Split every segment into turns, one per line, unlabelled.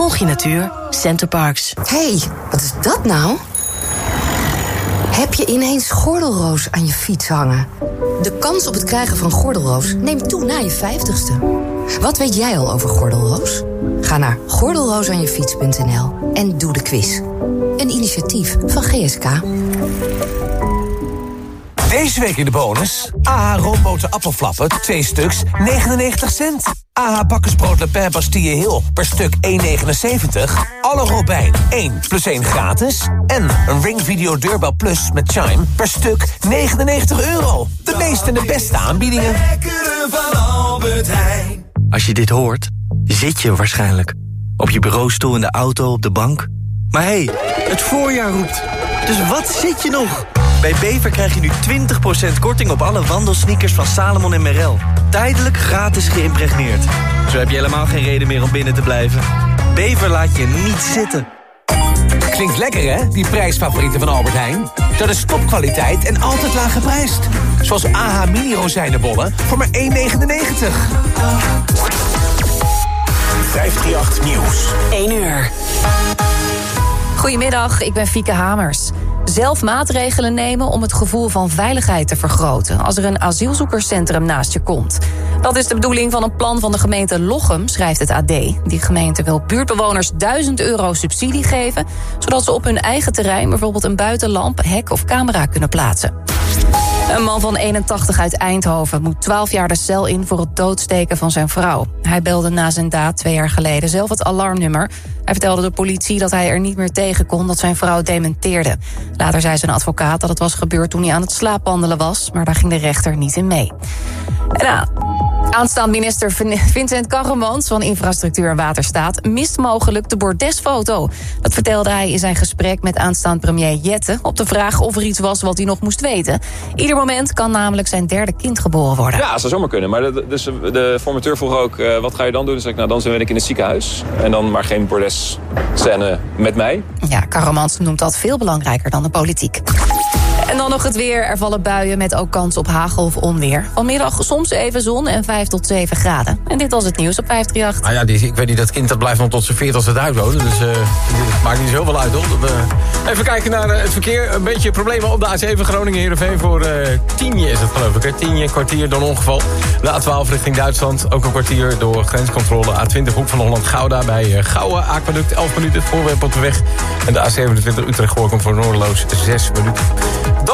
Volg je natuur. Centerparks.
hey, wat is dat nou? Heb je ineens gordelroos aan je fiets hangen? De kans op het krijgen van gordelroos neemt toe na je 50ste. Wat weet jij al over gordelroos? Ga naar gordelroosaanjefiets.nl en doe de quiz. Een initiatief van GSK.
Deze week in de bonus. AH roomboten appelflappen, 2 stuks, 99 cent. AH bakkersbrood Le Pen Bastille Hill per stuk 1,79. Alle Robijn 1 plus 1 gratis. En een Ring Video Deurbel Plus met Chime per stuk 99 euro. De meeste en de beste aanbiedingen.
van Albert Heijn.
Als je dit hoort, zit je waarschijnlijk. Op je bureaustoel, in de auto, op de bank. Maar hé, hey, het voorjaar roept. Dus wat zit je nog? Bij Bever krijg je nu 20% korting op alle wandelsneakers van Salomon en Merrell. Tijdelijk gratis geïmpregneerd. Zo heb je helemaal geen reden meer om binnen te blijven. Bever laat je niet zitten.
Klinkt lekker hè, die prijsfavorieten van Albert Heijn? Dat is topkwaliteit en altijd laag geprijsd. Zoals AH mini rozijnenbollen voor maar 1,99.
538 Nieuws.
1 uur. Goedemiddag, ik ben Fieke Hamers. Zelf maatregelen nemen om het gevoel van veiligheid te vergroten... als er een asielzoekerscentrum naast je komt. Dat is de bedoeling van een plan van de gemeente Lochem, schrijft het AD. Die gemeente wil buurtbewoners 1000 euro subsidie geven... zodat ze op hun eigen terrein bijvoorbeeld een buitenlamp, hek of camera kunnen plaatsen. Een man van 81 uit Eindhoven moet 12 jaar de cel in... voor het doodsteken van zijn vrouw. Hij belde na zijn daad twee jaar geleden zelf het alarmnummer. Hij vertelde de politie dat hij er niet meer tegen kon... dat zijn vrouw dementeerde. Later zei zijn advocaat dat het was gebeurd toen hij aan het slaapwandelen was... maar daar ging de rechter niet in mee. En nou, Aanstaand minister Vincent Karremans van Infrastructuur en Waterstaat... mist mogelijk de bordesfoto. Dat vertelde hij in zijn gesprek met aanstaand premier Jette... op de vraag of er iets was wat hij nog moest weten. Ieder moment kan namelijk zijn derde kind geboren worden.
Ja, dat zou zomaar kunnen. Maar de, dus de formateur vroeg ook, uh, wat ga je dan doen? Dus ik, nou, dan ben ik in het ziekenhuis. En dan maar geen bordesscène met mij.
Ja, Karremans noemt dat veel belangrijker dan de politiek. Nog het weer. Er vallen buien met ook kans op hagel of onweer. Vanmiddag soms even zon en 5 tot 7 graden. En dit was het nieuws op 538.
Nou ja, die, ik weet niet, dat kind dat blijft nog tot zijn 40 als het uitwonen. Dus het maakt niet zoveel uit, hoor. Uh... Even kijken naar uh, het verkeer. Een beetje problemen op de A7 Groningen-Heerenveen. Voor Tienje is het, geloof ik. Hè? Tienje, kwartier door een ongeval. De A12 richting Duitsland. Ook een kwartier door grenscontrole. A20 Hoek van Holland-Gouda bij Gouwen. Aquaduct 11 minuten. Voorwerp op de weg. En de A27 Utrecht-Goorkom voor Noordeloos 6 minuten.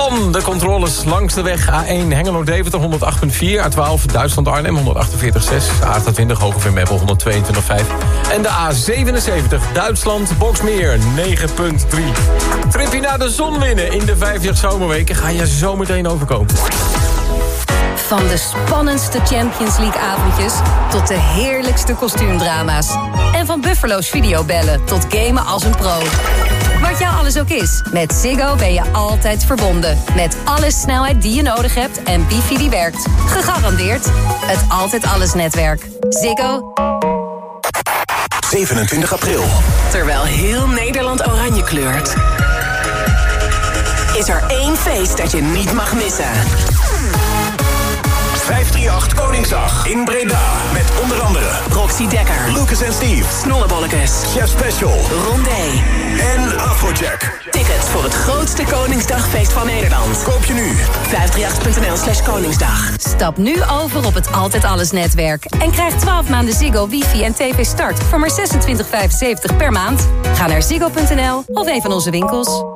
De controles langs de weg. A1 Hengelo-Deventer 108.4. A12 Duitsland-Arnhem 148.6. A28 Hogeveen-Meppel 122.5. En de A77 Duitsland-Boksmeer 9.3. Tripje naar de zon winnen in de 50 zomerweken ga je zo meteen overkomen.
Van de spannendste Champions League avondjes tot de heerlijkste kostuumdrama's. En van Buffalo's videobellen tot gamen als een pro. Wat jou alles ook is, met Ziggo ben je altijd verbonden. Met alle snelheid die je nodig hebt en wifi die werkt. Gegarandeerd het Altijd Alles netwerk. Ziggo.
27 april.
Terwijl heel Nederland oranje kleurt... is er één feest dat je niet mag missen.
538 Koningsdag in Breda. Met onder andere
Roxy Dekker,
Lucas en Steve,
Snollebollekes,
Chef Special,
Rondé
en Afrojack.
Tickets voor het grootste Koningsdagfeest van Nederland.
Koop je nu.
538.nl slash Koningsdag. Stap nu over op het Altijd Alles netwerk. En krijg 12 maanden Ziggo, wifi en tv start voor maar 26,75 per maand. Ga naar ziggo.nl of een van onze winkels.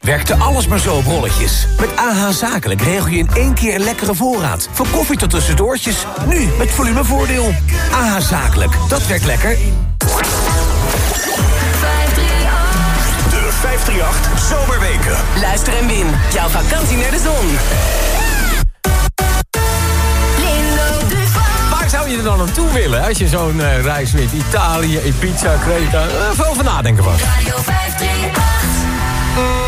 Werkte alles maar zo op rolletjes. Met AH Zakelijk regel je in één keer een lekkere voorraad. Van koffie tot tussendoortjes. Nu met volumevoordeel. AH Zakelijk, dat werkt lekker.
De 538 Zomerweken.
Luister en win. Jouw vakantie naar de zon.
Waar zou je er dan naartoe willen als je zo'n uh, reis wint? Italië, Ibiza, Creta. Even over nadenken vast.
Radio 538.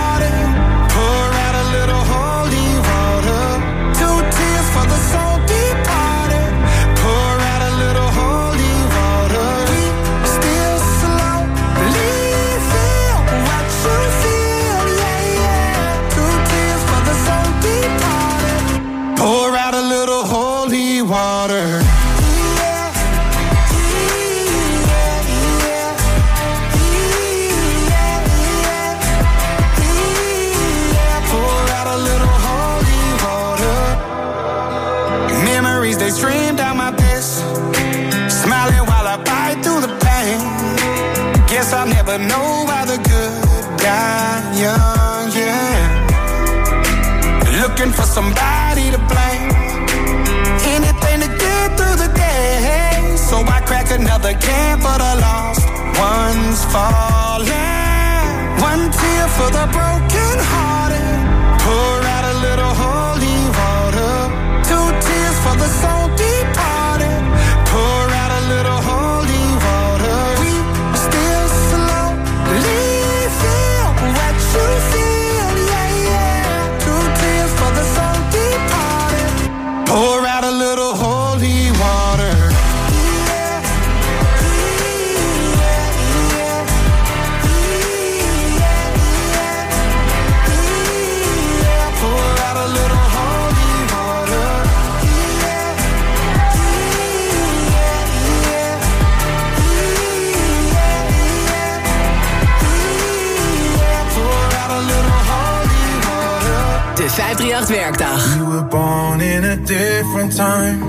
Werkdag.
We were born in a different time.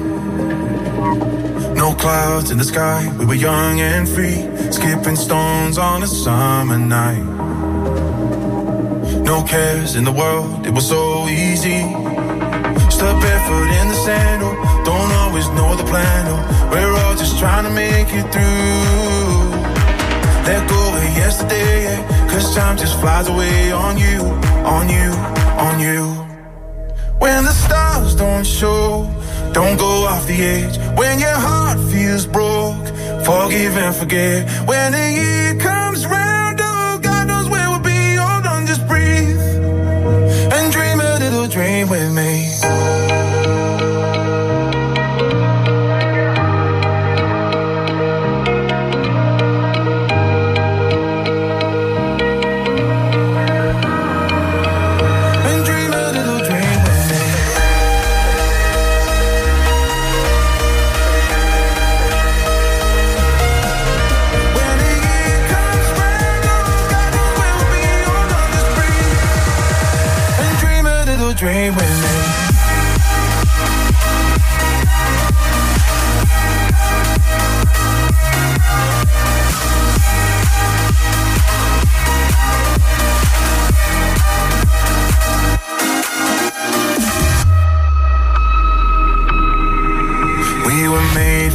No clouds in the sky. We were young and free. Skipping stones on a summer night. No cares in the world. It was so easy. Step barefoot in the sand. Oh, don't always know the plan. Oh, we're all just trying to make it through. Let go of yesterday. Yeah, Cause time just flies away on you, on you, on you. When the stars don't show, don't go off the edge. When your heart feels broke, forgive and forget. When the year comes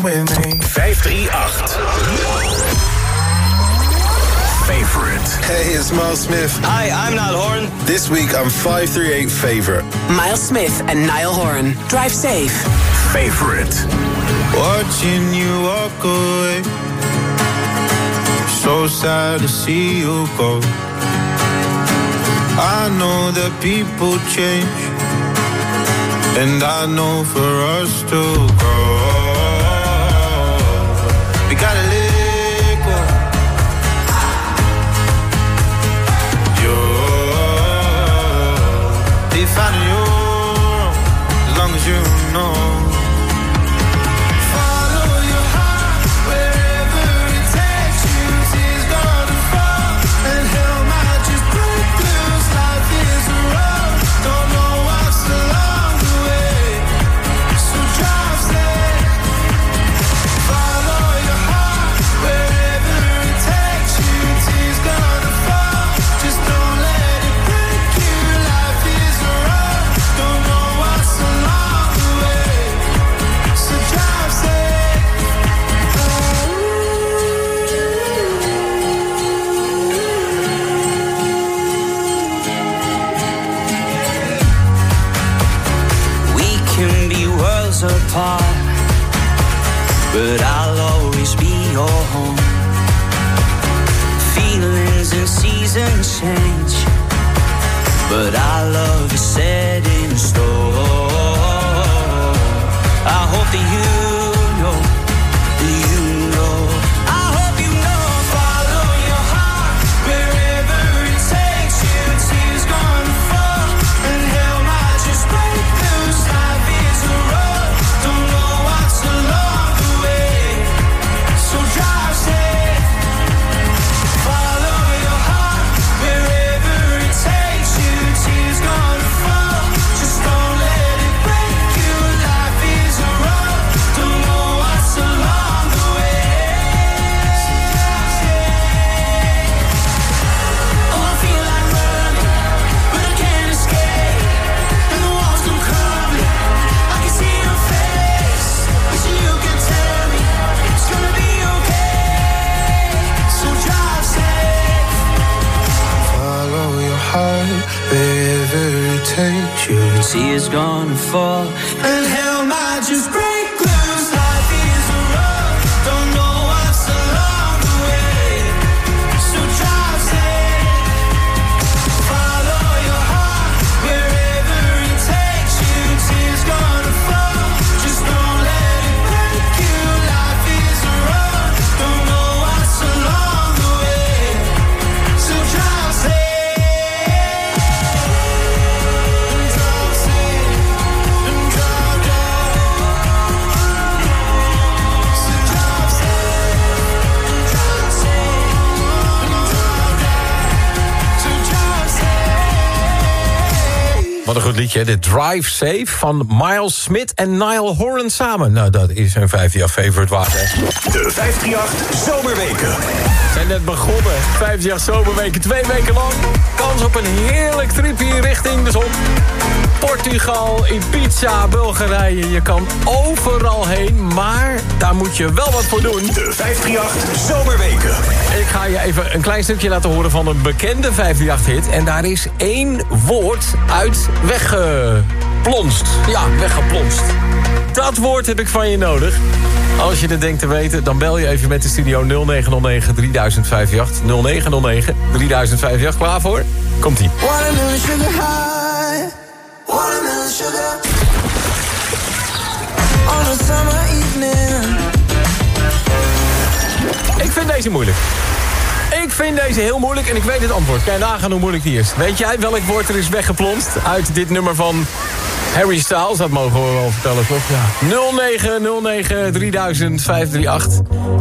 dream with me.
538. Favorite.
Hey, it's Miles Smith.
Hi, I'm Niall Horan.
This week I'm 538 favorite.
Miles Smith and Niall Horan. Drive safe.
Favorite.
Watching you walk away. So sad to see you go. I know that people change. And I know for us to grow. We gotta let
goed liedje, de Drive Safe van Miles Smith en Niall Horan samen. Nou, dat is een 50 favorite waard, hè.
De 538 Zomerweken.
Zijn net begonnen. 50 zomerweken, twee weken lang. Kans op een heerlijk tripje richting de zon. Portugal, Ibiza, Bulgarije. Je kan overal heen, maar daar moet je wel wat voor doen.
De 538 Zomerweken.
Ik ga je even een klein stukje laten horen van een bekende 538-hit. En daar is één woord uit weggeplonst. Ja, weggeplonst. Dat woord heb ik van je nodig. Als je het denkt te weten, dan bel je even met de studio 0909 3058. 0909 3058. Klaar voor? Komt-ie. Ik vind deze moeilijk. Ik vind deze heel moeilijk en ik weet het antwoord. Kan je nagaan hoe moeilijk die is. Weet jij welk woord er is weggeplonst uit dit nummer van Harry Styles? Dat mogen we wel vertellen, toch? Ja. 0909 3000 538.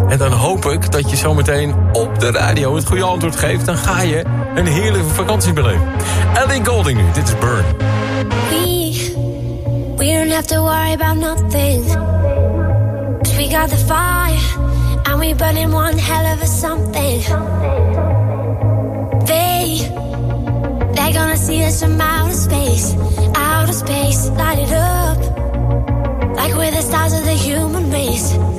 En dan hoop ik dat je zometeen op de radio het goede antwoord geeft. Dan ga je een heerlijke vakantie beleven. Ellie Golding nu, dit is Burn.
We, we don't have to worry about nothing. we got the fire, and we burning one hell of a something. They, they're gonna see us from outer space, outer space, light it up like we're the stars of the human race.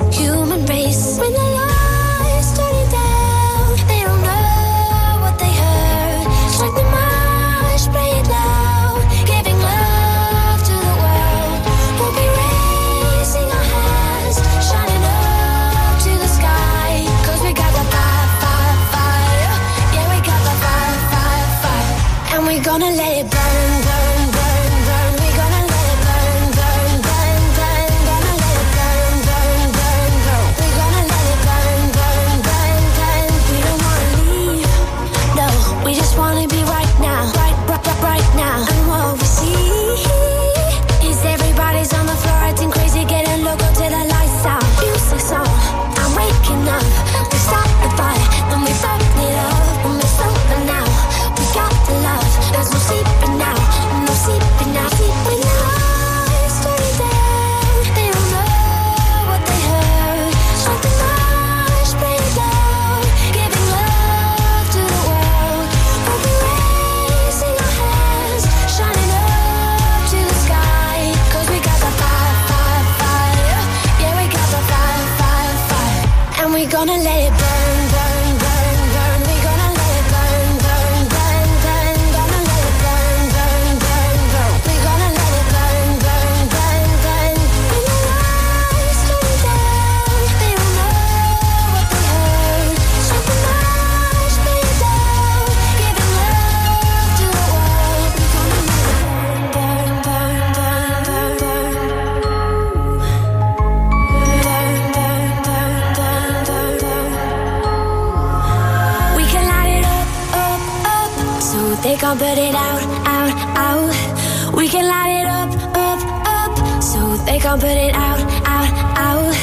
out, out, out. We can light it up, up, up. So they can't put it out, out, out.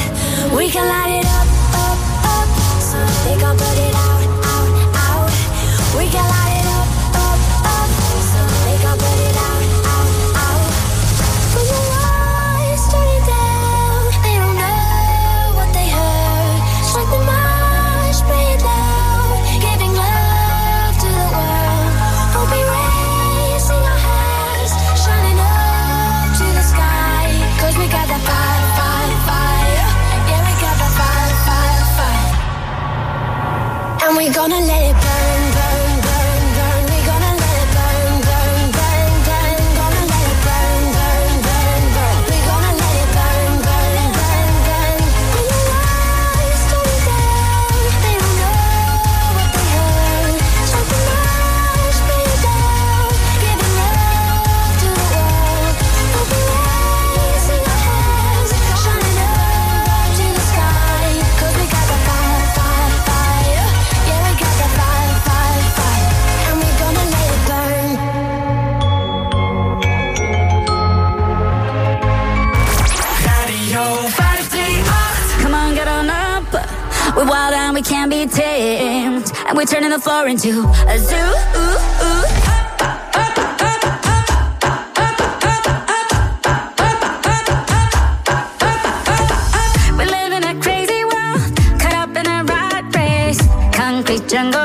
We can light it up, up, up. So they can't put it gonna let it
tamed. And we're turning the floor into a zoo. We're living a crazy world, caught up in a rat race. Concrete jungle.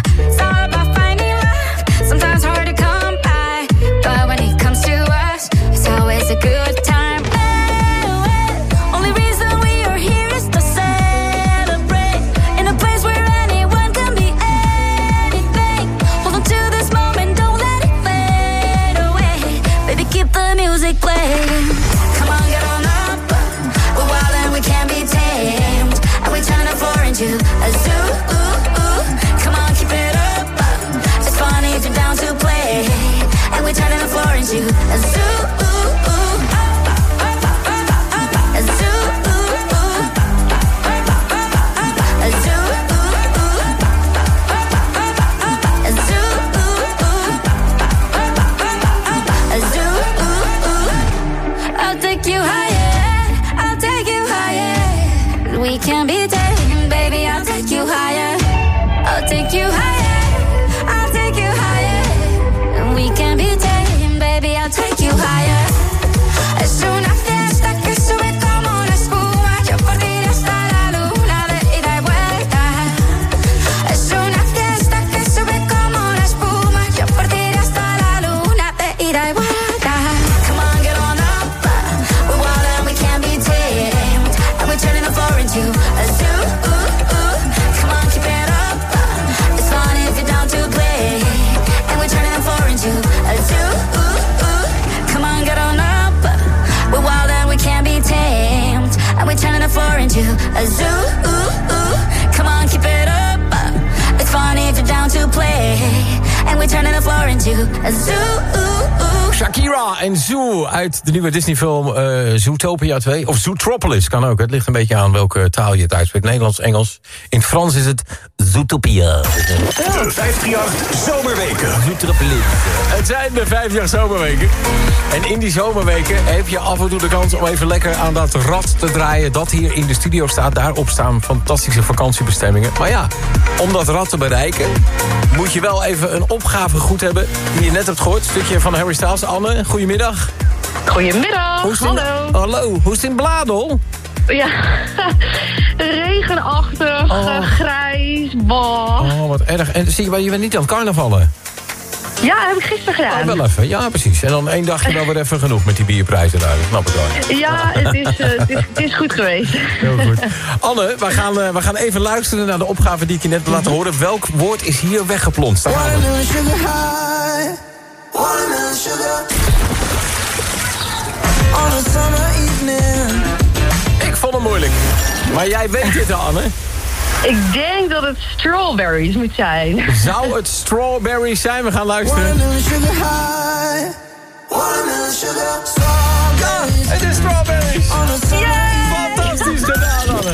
uit de nieuwe Disney-film eh, Zootopia 2. Of Zootropolis kan ook. Het ligt een beetje aan welke taal je het uitspreekt. Nederlands, Engels. In het Frans is het Zootopia.
De 538 Zomerweken.
Zootropolis. Het zijn de vijf jaar zomerweken. En in die zomerweken heb je af en toe de kans om even lekker aan dat rad te draaien... dat hier in de studio staat. Daarop staan fantastische vakantiebestemmingen. Maar ja, om dat rad te bereiken... moet je wel even een opgave goed hebben... die je net hebt gehoord. Stukje van Harry Styles. Anne, goedemiddag.
Goedemiddag,
in-
hallo.
Hallo, hoe is het in Bladel?
Ja, regenachtig, eh, grijs, boh.
Oh, wat erg. En zie je, je bent niet aan het carnavallen.
Ja, heb ik gisteren gedaan.
Oh, wel even. Ja, precies. En dan één dagje wel weer even genoeg met die bierprijzen daar. Dat snap ik wel.
Ja, het is, eh, het, is, het is goed geweest.
Heel goed. Anne, we gaan, eh, we gaan even luisteren naar de opgave die ik je net heb laten horen. Welk woord is hier weggeplonst? Daar gaan we.
Watermelon sugar high. Watermelon sugar.
Ik vond hem moeilijk. Maar jij weet dit, Anne.
Ik denk dat het strawberries moet zijn.
Zou het strawberries zijn? We gaan luisteren. Het is strawberries. Fantastisch gedaan, Anne.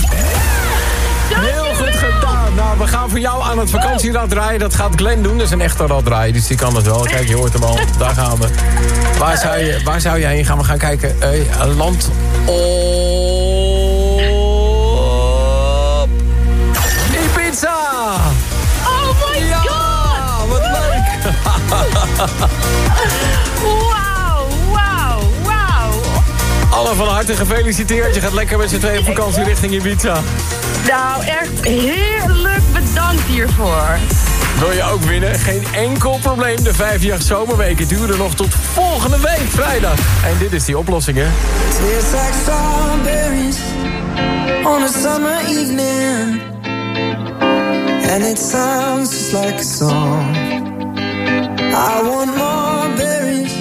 Heel goed gedaan. Nou, we gaan voor jou aan het vakanierad draaien. Dat gaat Glenn doen. Dat is een echte rad draaien, dus die kan het wel. Kijk, je hoort hem al. Daar gaan we. Waar zou je, waar zou jij heen gaan? We gaan kijken. Eh, een land op... Ibiza!
Oh my
ja,
god!
wat leuk!
Wauw, wauw, wauw.
Alle van harte gefeliciteerd. Je gaat lekker met z'n tweeën op vakantie richting Ibiza.
Nou, echt heerlijk bedankt hiervoor.
Wil je ook winnen? Geen enkel probleem. De vijfjarig zomerweken duren nog tot volgende week, vrijdag. En dit is die oplossing, hè?
On a summer evening, and it sounds just like a song. I want more berries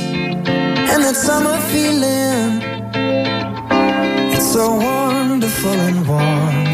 and that summer feeling. It's so wonderful and warm.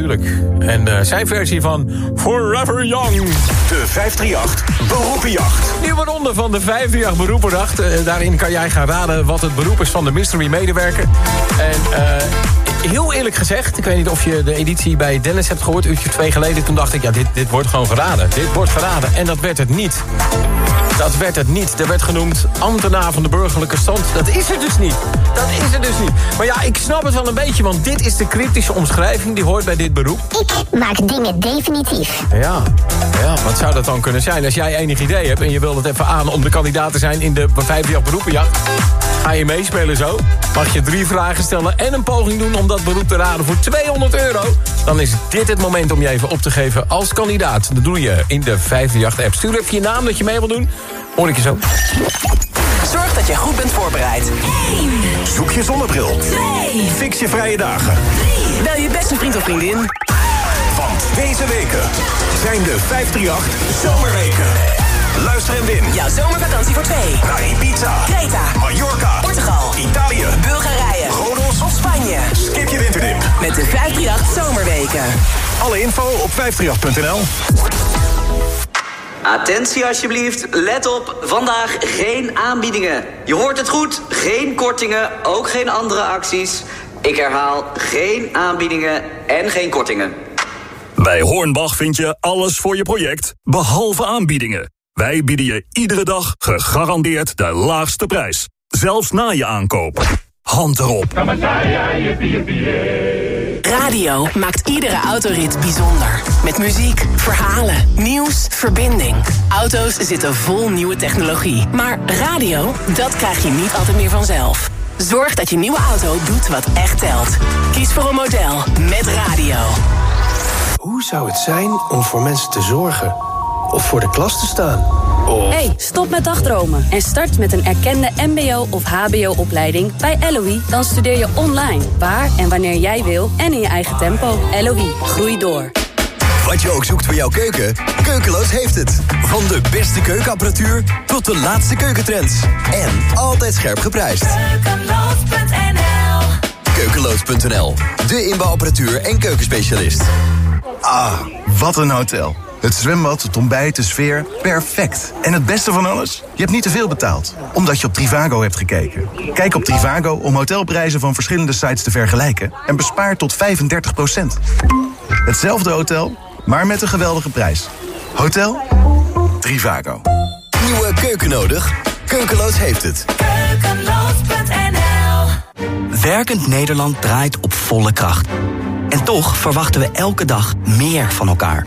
Natuurlijk. En uh, zijn versie van Forever Young.
De 538 Beroepenjacht.
Nieuwe ronde van de 538 Beroepenjacht. Uh, daarin kan jij gaan raden wat het beroep is van de mystery medewerker. En uh, heel eerlijk gezegd, ik weet niet of je de editie bij Dennis hebt gehoord... uurtje twee geleden, toen dacht ik, ja, dit, dit wordt gewoon geraden. Dit wordt geraden. En dat werd het niet. Dat werd het niet. Er werd genoemd ambtenaar van de burgerlijke stand. Dat is het dus niet. Dat is het dus niet. Maar ja, ik snap het wel een beetje, want dit is de cryptische omschrijving... die hoort bij dit beroep.
Ik maak dingen definitief.
Ja, ja, wat zou dat dan kunnen zijn? Als jij enig idee hebt en je wilt het even aan... om de kandidaat te zijn in de 5 beroepenjacht... ga je meespelen zo. Mag je drie vragen stellen en een poging doen om dat beroep te raden voor 200 euro... dan is dit het moment om je even op te geven als kandidaat. Dat doe je in de 538-app. Stuur even je naam dat je mee wil doen. Hoor ik je zo.
Zorg dat je goed bent voorbereid.
1. Zoek je zonnebril. 2. Fix je vrije dagen.
3. Bel je beste vriend of vriendin.
Want deze weken zijn de 538 Zomerweken. Luister en win.
Jouw zomervakantie voor twee.
Naar Ibiza,
Creta,
Mallorca,
Portugal,
Italië,
Bulgarije,
Rodos
of Spanje.
Skip je winterdip.
Met de 538 Zomerweken.
Alle info op 538.nl.
Attentie alsjeblieft, let op, vandaag geen aanbiedingen. Je hoort het goed, geen kortingen, ook geen andere acties. Ik herhaal, geen aanbiedingen en geen kortingen.
Bij Hornbach vind je alles voor je project, behalve aanbiedingen. Wij bieden je iedere dag gegarandeerd de laagste prijs. Zelfs na je aankoop. Hand erop.
Radio maakt iedere autorit bijzonder. Met muziek, verhalen, nieuws, verbinding. Auto's zitten vol nieuwe technologie. Maar radio, dat krijg je niet altijd meer vanzelf. Zorg dat je nieuwe auto doet wat echt telt. Kies voor een model met radio.
Hoe zou het zijn om voor mensen te zorgen? Of voor de klas te staan? Of...
Hey, stop met dagdromen en start met een erkende mbo- of hbo-opleiding bij LOE. Dan studeer je online, waar en wanneer jij wil en in je eigen tempo. LOE, groei door.
Wat je ook zoekt voor jouw keuken, Keukeloos heeft het. Van de beste keukenapparatuur tot de laatste keukentrends. En altijd scherp geprijsd.
Keukeloos.nl
Keukeloos.nl, de inbouwapparatuur en keukenspecialist.
Ah, wat een hotel. Het zwembad, het ontbijt, de sfeer, perfect. En het beste van alles? Je hebt niet te veel betaald, omdat je op Trivago hebt gekeken. Kijk op Trivago om hotelprijzen van verschillende sites te vergelijken... en bespaar tot 35% Hetzelfde hotel, maar met een geweldige prijs. Hotel Trivago.
Nieuwe keuken nodig? Keukeloos heeft het.
Keukeloos.nl
Werkend Nederland draait op volle kracht. En toch verwachten we elke dag meer van elkaar.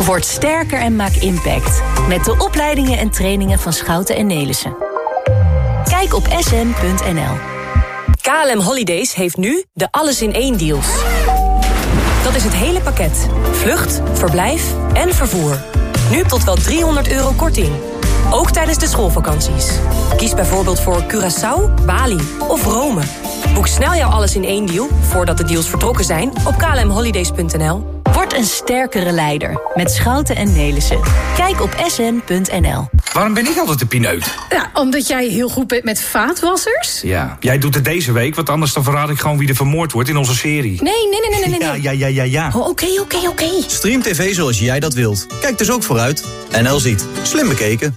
Word sterker en maak impact. Met de opleidingen en trainingen van Schouten en Nelissen. Kijk op sn.nl.
KLM Holidays heeft nu de alles in één deals. Dat is het hele pakket. Vlucht, verblijf en vervoer. Nu tot wel 300 euro korting. Ook tijdens de schoolvakanties. Kies bijvoorbeeld voor Curaçao, Bali of Rome. Boek snel jouw alles in één deal, voordat de deals vertrokken zijn, op klmholidays.nl.
Word een sterkere leider met Schouten en Nelissen. Kijk op sn.nl.
Waarom ben ik altijd de pineut?
Ja, omdat jij heel goed bent met vaatwassers.
Ja. Jij doet het deze week, want anders dan verraad ik gewoon wie er vermoord wordt in onze serie.
Nee, nee, nee, nee, nee. nee.
Ja, ja, ja, ja, ja.
Oh, Oké, oké, oké.
Stream TV zoals jij dat wilt. Kijk dus ook vooruit. NL ziet. Slim bekeken.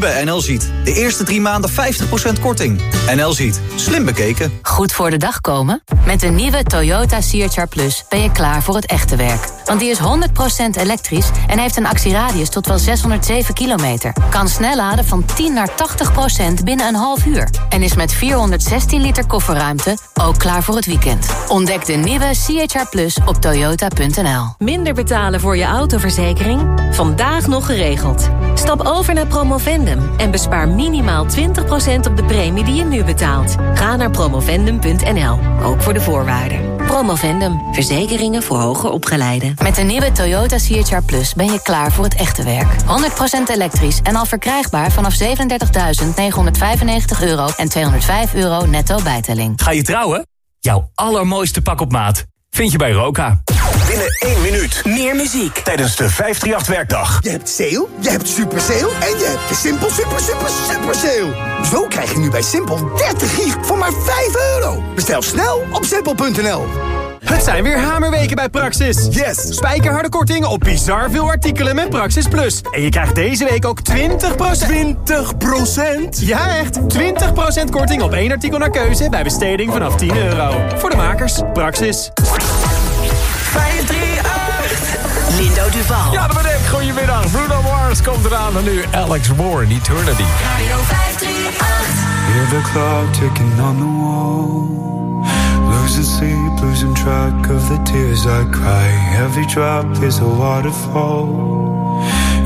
bij NL Ziet. De eerste drie maanden 50% korting. NL Ziet. Slim bekeken.
Goed voor de dag komen? Met de nieuwe Toyota CHR Plus ben je klaar voor het echte werk. Want die is 100% elektrisch en heeft een actieradius tot wel 607 kilometer. Kan snel laden van 10 naar 80% binnen een half uur. En is met 416 liter kofferruimte ook klaar voor het weekend. Ontdek de nieuwe CHR Plus op toyota.nl.
Minder betalen voor je autoverzekering? Vandaag nog geregeld. Stap over naar Promovendum en bespaar minimaal 20% op de premie die je nu betaalt. Ga naar promovendum.nl, ook voor de voorwaarden. Promovendum, verzekeringen voor hoger opgeleiden.
Met de nieuwe Toyota CHR Plus ben je klaar voor het echte werk. 100% elektrisch en al verkrijgbaar vanaf 37.995 euro en 205 euro netto bijtelling.
Ga je trouwen? Jouw allermooiste pak op maat vind je bij Roka.
Binnen één minuut.
Meer muziek.
Tijdens de 538-werkdag.
Je hebt sale, je hebt super sale en je hebt de Simpel super super super sale. Zo krijg je nu bij Simpel 30 gig voor maar 5 euro. Bestel snel op simpel.nl.
Het zijn weer hamerweken bij Praxis. Yes! Spijkerharde korting op bizar veel artikelen met Praxis Plus. En je krijgt deze week ook 20%... 20%? Ja, echt! 20% korting op één artikel naar keuze bij besteding vanaf 10 euro. Voor de makers, Praxis.
538. Lindo Duval.
Ja, dat ben ik. Goedemiddag. Bruno Mars komt eraan en nu Alex Warren, Eternity.
Radio 538.
Hear the clock ticking on the wall. Losing sleep, losing track of the tears I cry. Every drop is a waterfall.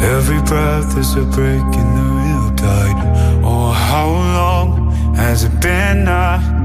Every breath is a break in the real tide. Oh, how long has it been? I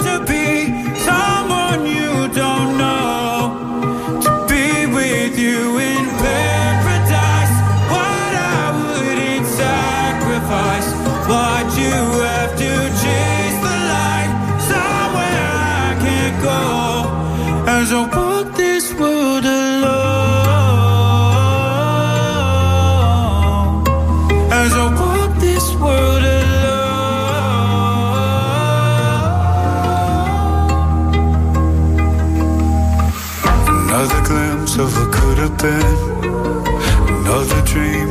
have been. Another dream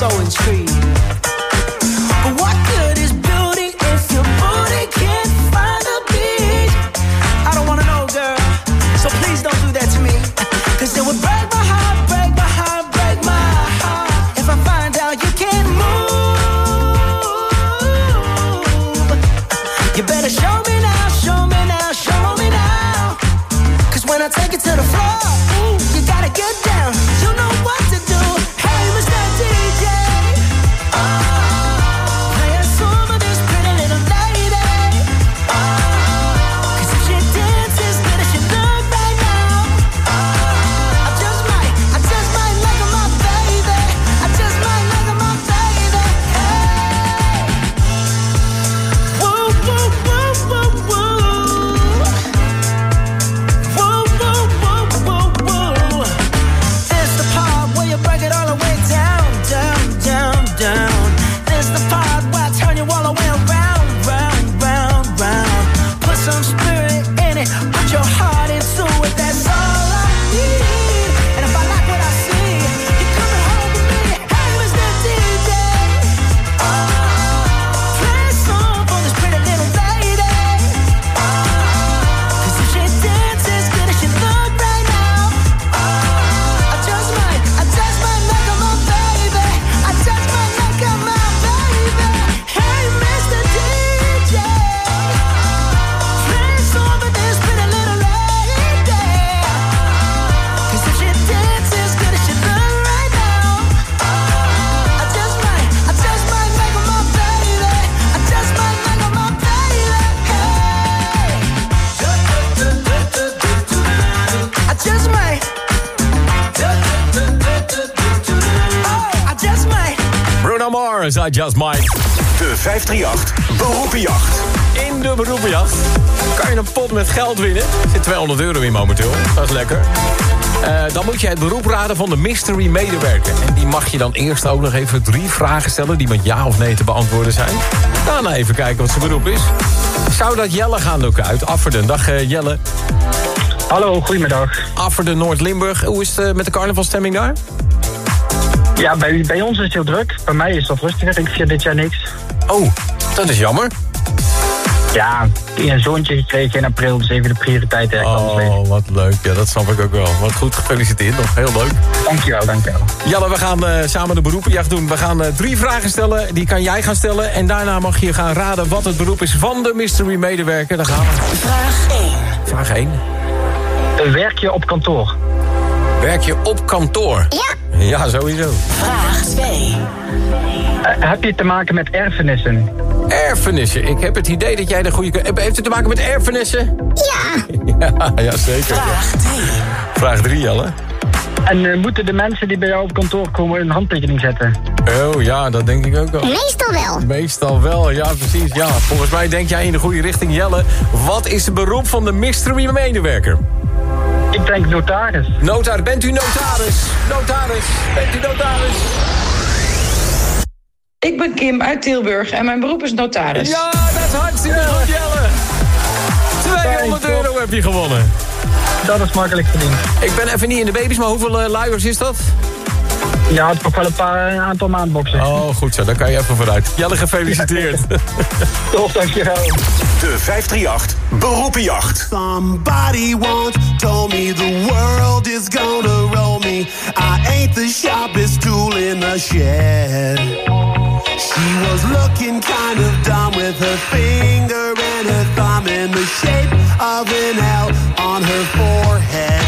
I'm so
Mars, I Just Might.
De 538 Beroepenjacht.
In de beroepenjacht kan je een pot met geld winnen. Er zit 200 euro in momenteel. Dat is lekker. Eh, dan moet je het beroep raden van de mystery medewerker. En die mag je dan eerst ook nog even drie vragen stellen... die met ja of nee te beantwoorden zijn. Daarna even kijken wat zijn beroep is. Zou dat Jelle gaan lukken uit Afferden? Dag eh, Jelle.
Hallo, goedemiddag.
Afferden, Noord-Limburg. Hoe is het eh, met de carnavalstemming daar?
Ja, bij, bij ons is het heel druk. Bij mij is het wat rustiger. Ik vier dit jaar niks.
Oh, dat is jammer.
Ja, een zoontje gekregen in april, dus even de prioriteit leven.
Oh, wat leuk. Ja, dat snap ik ook wel. Wat goed, gefeliciteerd nog. Heel leuk.
Dankjewel, dankjewel.
Jelle, we gaan eh, samen de beroepenjacht doen. We gaan eh, drie vragen stellen. Die kan jij gaan stellen. En daarna mag je gaan raden wat het beroep is van de mystery medewerker. Daar gaan we.
Vraag 1.
Vraag 1.
Uh, werk je op kantoor?
Werk je op kantoor?
Ja.
Ja, sowieso.
Vraag 2.
Uh, heb je te maken met erfenissen?
Erfenissen. Ik heb het idee dat jij de goede... Heeft het te maken met erfenissen?
Ja.
Ja, ja zeker.
Vraag 3.
Vraag 3, Jelle.
En eh, moeten de mensen die bij jou op kantoor komen een handtekening zetten?
Oh ja, dat denk ik ook wel.
Meestal wel.
Meestal wel, ja precies. Ja, volgens mij denk jij in de goede richting, Jelle. Wat is het beroep van de mystery medewerker?
Ik denk notaris.
Notaris, bent u notaris? Notaris, bent u notaris?
Ik ben Kim uit Tilburg en mijn beroep is notaris.
Ja, dat is hartstikke goed, Jelle. 200 euro heb je gewonnen.
Dat is makkelijk verdiend.
Ik ben even niet in de baby's, maar hoeveel uh, luiers is dat?
Ja, het nog wel een paar een aantal maandboxen.
Oh, goed zo. Daar kan je even vooruit. Jelle, gefeliciteerd.
Toch, dankjewel.
De 538 Beroepenjacht.
Somebody once told me the world is gonna roll me. I ain't the sharpest tool in the shed. She was looking kind of dumb with her finger and her thumb in the shape of an L on her forehead.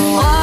The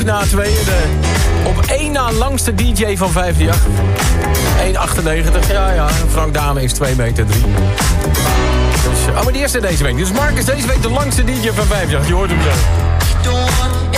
ook na tweeën. De op één na langste DJ van 538. 1,98. Ja, ja. Frank Dame is 2 meter 3. Dus, oh, maar die eerste deze week. Dus Mark is deze week de langste DJ van 538. Je hoort hem zo.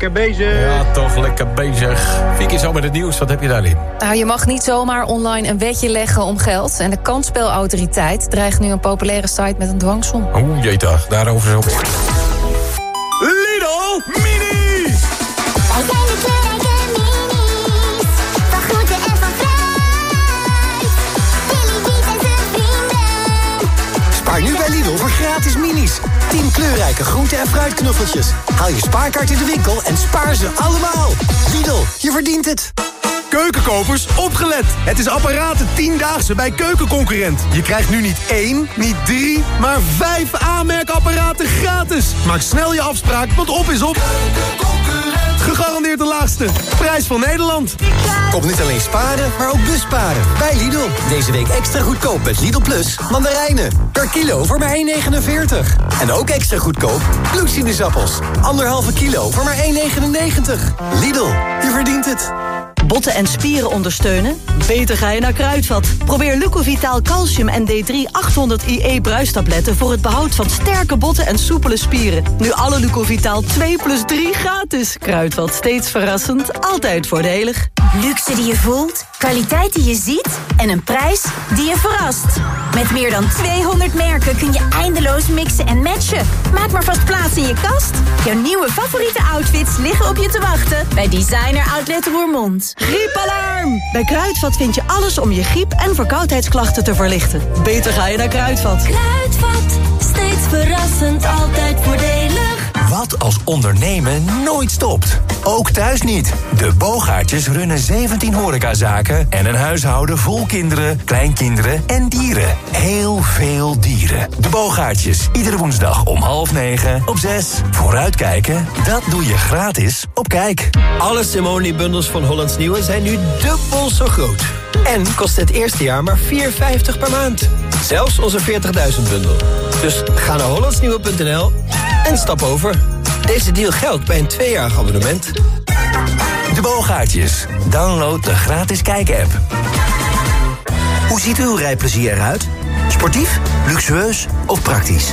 Lekker bezig.
Ja, toch lekker bezig. Vicky, zo met het nieuws. Wat heb je daarin?
Nou, je mag niet zomaar online een wetje leggen om geld. En de kansspelautoriteit dreigt nu een populaire site met een dwangsom.
Oeh, jeeta, daarover zo
10 kleurrijke groente- en fruitknuffeltjes. Haal je spaarkaart in de winkel en spaar ze allemaal. Lidl, je verdient het.
Keukenkopers, opgelet! Het is apparaten 10-daagse bij Keukenconcurrent. Je krijgt nu niet één, niet drie, maar vijf aanmerkapparaten gratis. Maak snel je afspraak, want op is op. Gegarandeerd de laagste. Prijs van Nederland.
Kom niet alleen sparen, maar ook busparen. Bij Lidl. Deze week extra goedkoop met Lidl Plus mandarijnen. Per kilo voor maar 1,49. En ook extra goedkoop bloedsinusappels. Anderhalve kilo voor maar 1,99. Lidl, je verdient het.
Botten en spieren ondersteunen? Beter ga je naar Kruidvat. Probeer Lucovitaal Calcium en D3 800 IE bruistabletten... voor het behoud van sterke botten en soepele spieren. Nu alle Lucovitaal 2 plus 3 gratis. Kruidvat, steeds verrassend, altijd voordelig.
Luxe die je voelt, kwaliteit die je ziet en een prijs die je verrast. Met meer dan 200 merken kun je eindeloos mixen en matchen. Maak maar vast plaats in je kast. Jouw nieuwe favoriete outfits liggen op je te wachten bij Designer Outlet Roermond.
Griepalarm! Bij Kruidvat vind je alles om je griep- en verkoudheidsklachten te verlichten. Beter ga je naar Kruidvat.
Kruidvat, steeds verrassend, altijd voordelig.
Wat als ondernemen nooit stopt? Ook thuis niet. De Boogaartjes runnen 17 horecazaken en een huishouden vol kinderen, kleinkinderen en dieren. Heel veel dieren. De Boogaartjes, iedere woensdag om half negen op zes. Vooruitkijken, dat doe je gratis op Kijk.
Alle Simone-bundels van Hollands Nieuwe zijn nu dubbel zo groot. En kost het eerste jaar maar 4,50 per maand. Zelfs onze 40.000 bundel. Dus ga naar hollandsnieuwe.nl en stap over. Deze deal geldt bij een tweejarig abonnement.
De Boogaartjes. Download de gratis Kijk-app.
Hoe ziet uw rijplezier eruit? Sportief, luxueus of praktisch?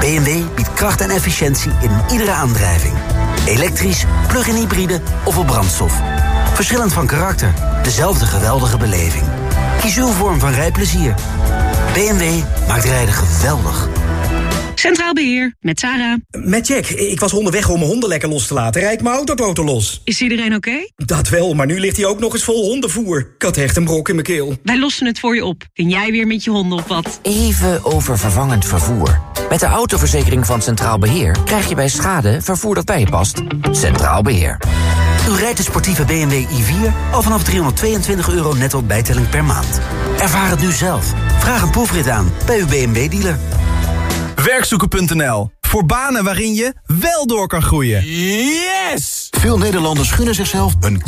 BMW biedt kracht en efficiëntie in iedere aandrijving. Elektrisch, plug-in hybride of op brandstof. Verschillend van karakter, dezelfde geweldige beleving. Kies uw vorm van rijplezier. BMW maakt rijden geweldig.
Centraal Beheer, met Sarah.
Met Jack. Ik was onderweg om mijn honden lekker los te laten. Rijd mijn autoboten los.
Is iedereen oké?
Dat wel, maar nu ligt hij ook nog eens vol hondenvoer. Ik had echt een brok in mijn keel.
Wij lossen het voor je op. Kun jij weer met je honden op wat?
Even over vervangend vervoer. Met de autoverzekering van Centraal Beheer krijg je bij schade vervoer dat bij je past. Centraal Beheer.
U rijdt de sportieve BMW i4 al vanaf 322 euro netto bijtelling per maand. Ervaar het nu zelf. Vraag een proefrit aan bij uw BMW-dealer.
Werkzoeken.nl
Voor banen waarin je wel door kan groeien.
Yes! Veel Nederlanders gunnen zichzelf een